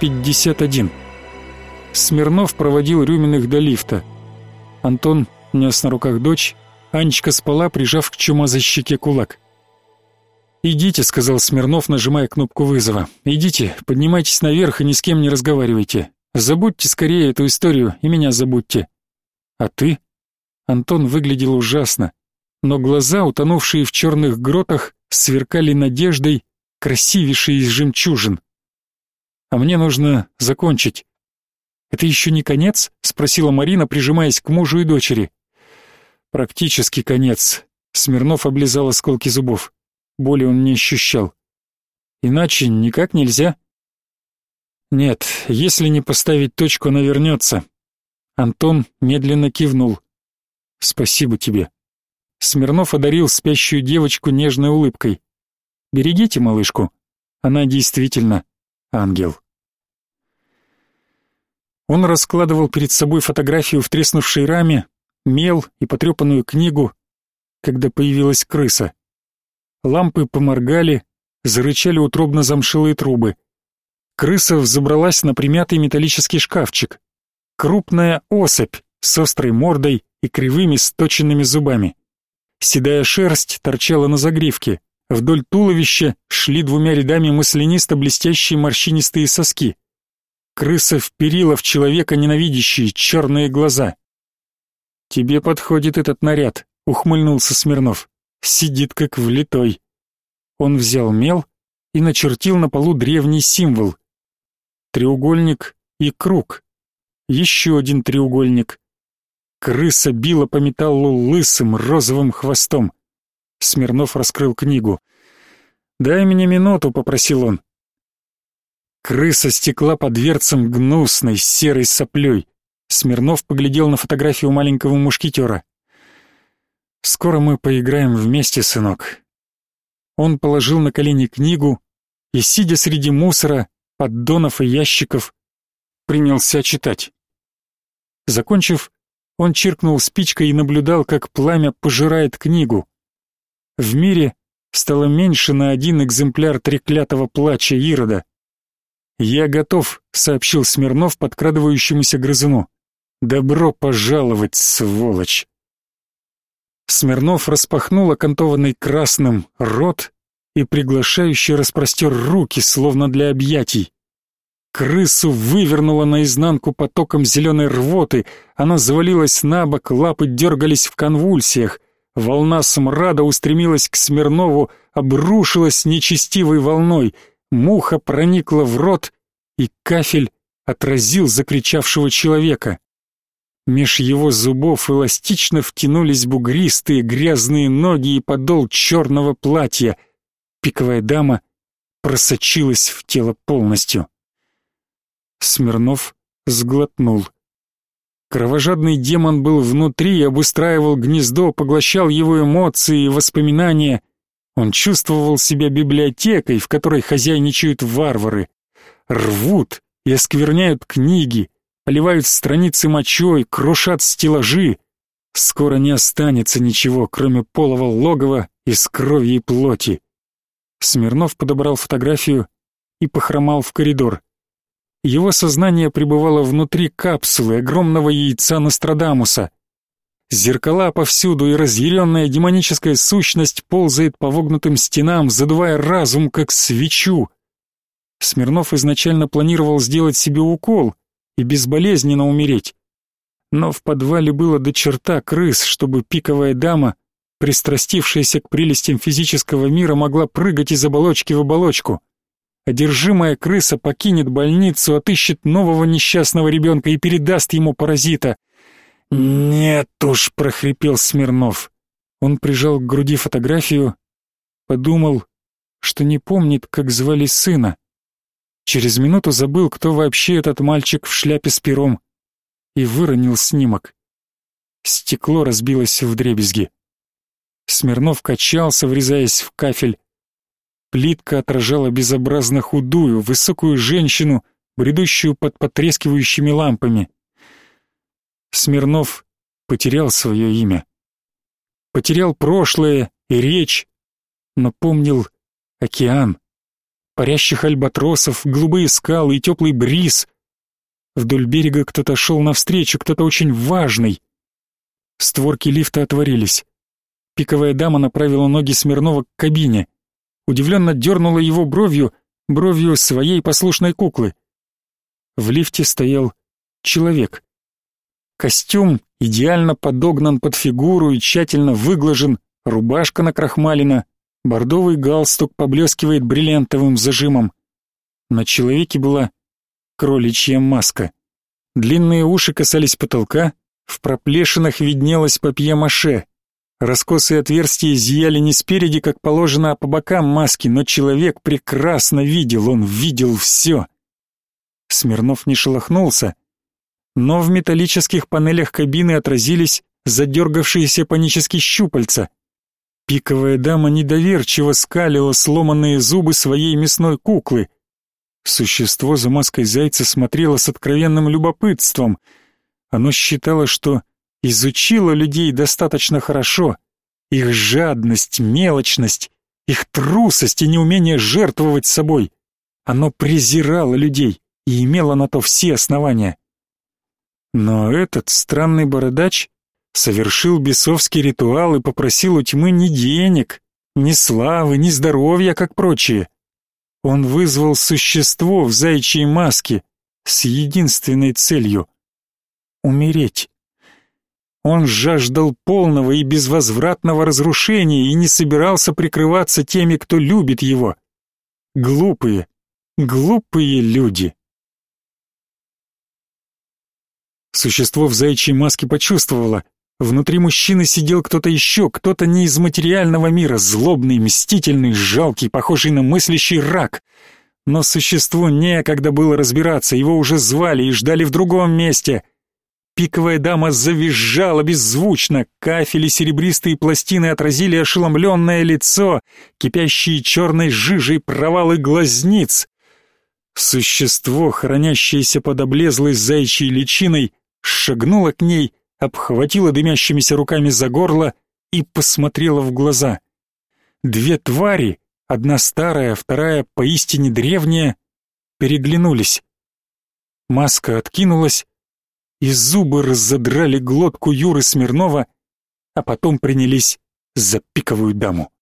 51. Смирнов проводил Рюминых до лифта. Антон нес на руках дочь, Анечка спала, прижав к чумазой щеке кулак. «Идите», — сказал Смирнов, нажимая кнопку вызова. «Идите, поднимайтесь наверх и ни с кем не разговаривайте. Забудьте скорее эту историю и меня забудьте». «А ты?» Антон выглядел ужасно, но глаза, утонувшие в черных гротах, сверкали надеждой, красивейшей из жемчужин. «А мне нужно закончить». «Это еще не конец?» — спросила Марина, прижимаясь к мужу и дочери. «Практически конец», — Смирнов облизал осколки зубов. Боли он не ощущал. Иначе никак нельзя. Нет, если не поставить точку, она вернется. Антон медленно кивнул. Спасибо тебе. Смирнов одарил спящую девочку нежной улыбкой. Берегите малышку. Она действительно ангел. Он раскладывал перед собой фотографию в треснувшей раме, мел и потрепанную книгу, когда появилась крыса. Лампы поморгали, зарычали утробно замшилые трубы. Крыса взобралась на примятый металлический шкафчик. Крупная особь с острой мордой и кривыми сточенными зубами. Седая шерсть торчала на загривке. Вдоль туловища шли двумя рядами маслянисто-блестящие морщинистые соски. Крыса вперила в человека ненавидящие черные глаза. «Тебе подходит этот наряд», — ухмыльнулся Смирнов сидит как влитой. Он взял мел и начертил на полу древний символ. Треугольник и круг. Еще один треугольник. Крыса била по металлу лысым розовым хвостом. Смирнов раскрыл книгу. «Дай мне минуту», — попросил он. Крыса стекла под дверцем гнусной серой соплей. Смирнов поглядел на фотографию маленького мушкетера. Скоро мы поиграем вместе, сынок. Он положил на колени книгу и, сидя среди мусора, поддонов и ящиков, принялся читать. Закончив, он чиркнул спичкой и наблюдал, как пламя пожирает книгу. В мире стало меньше на один экземпляр треклятого плача Ирода. «Я готов», — сообщил Смирнов подкрадывающемуся грызуну. «Добро пожаловать, сволочь!» Смирнов распахнул окантованный красным рот и приглашающе распростер руки, словно для объятий. Крысу вывернуло наизнанку потоком зеленой рвоты, она завалилась на бок, лапы дергались в конвульсиях. Волна смрада устремилась к Смирнову, обрушилась нечестивой волной. Муха проникла в рот, и кафель отразил закричавшего человека. Меж его зубов эластично втянулись бугристые грязные ноги и подол черного платья. Пиковая дама просочилась в тело полностью. Смирнов сглотнул. Кровожадный демон был внутри, обустраивал гнездо, поглощал его эмоции и воспоминания. Он чувствовал себя библиотекой, в которой хозяйничают варвары. Рвут и оскверняют книги, поливают страницы мочой, крушат стеллажи. Скоро не останется ничего, кроме полого логова из крови и плоти. Смирнов подобрал фотографию и похромал в коридор. Его сознание пребывало внутри капсулы огромного яйца Нострадамуса. Зеркала повсюду, и разъяренная демоническая сущность ползает по вогнутым стенам, задувая разум, как свечу. Смирнов изначально планировал сделать себе укол — и безболезненно умереть. Но в подвале было до черта крыс, чтобы пиковая дама, пристрастившаяся к прелестям физического мира, могла прыгать из оболочки в оболочку. Одержимая крыса покинет больницу, отыщет нового несчастного ребенка и передаст ему паразита. «Нет уж», — прохрипел Смирнов. Он прижал к груди фотографию, подумал, что не помнит, как звали сына. Через минуту забыл, кто вообще этот мальчик в шляпе с пером, и выронил снимок. Стекло разбилось в дребезги. Смирнов качался, врезаясь в кафель. Плитка отражала безобразно худую, высокую женщину, бредущую под потрескивающими лампами. Смирнов потерял свое имя. Потерял прошлое и речь, но помнил океан, парящих альбатросов, голубые скалы и теплый бриз. Вдоль берега кто-то шел навстречу, кто-то очень важный. Створки лифта отворились. Пиковая дама направила ноги Смирнова к кабине. Удивленно дернула его бровью, бровью своей послушной куклы. В лифте стоял человек. Костюм идеально подогнан под фигуру и тщательно выглажен, рубашка накрахмалена, бордовый галстук поблескивает бриллиантовым зажимом. На человеке была кроличья маска. Длинные уши касались потолка, в проплешинах виднелось папье-маше. Раскосые отверстия зияли не спереди, как положено, а по бокам маски, но человек прекрасно видел, он видел все. Смирнов не шелохнулся, но в металлических панелях кабины отразились задергавшиеся панические щупальца. Пиковая дама недоверчиво скалила сломанные зубы своей мясной куклы. Существо за маской зайца смотрело с откровенным любопытством. Оно считало, что изучило людей достаточно хорошо. Их жадность, мелочность, их трусость и неумение жертвовать собой. Оно презирало людей и имело на то все основания. Но этот странный бородач совершил бесовский ритуал и попросил у тьмы ни денег, ни славы, ни здоровья, как прочие. Он вызвал существо в заячьей маске с единственной целью — умереть. Он жаждал полного и безвозвратного разрушения и не собирался прикрываться теми, кто любит его. Глупые, глупые люди. Существо в заячьей маске почувствовало. Внутри мужчины сидел кто-то еще, кто-то не из материального мира, злобный, мстительный, жалкий, похожий на мыслящий рак. Но существу некогда было разбираться, его уже звали и ждали в другом месте. Пиковая дама завизжала беззвучно, кафели серебристые пластины отразили ошеломленное лицо, кипящие черной жижей провалы глазниц. Существо, хранящееся под облезлой заячьей личиной, шагнула к ней, обхватила дымящимися руками за горло и посмотрела в глаза. Две твари, одна старая, вторая поистине древняя, переглянулись. Маска откинулась, и зубы разодрали глотку Юры Смирнова, а потом принялись за пиковую даму.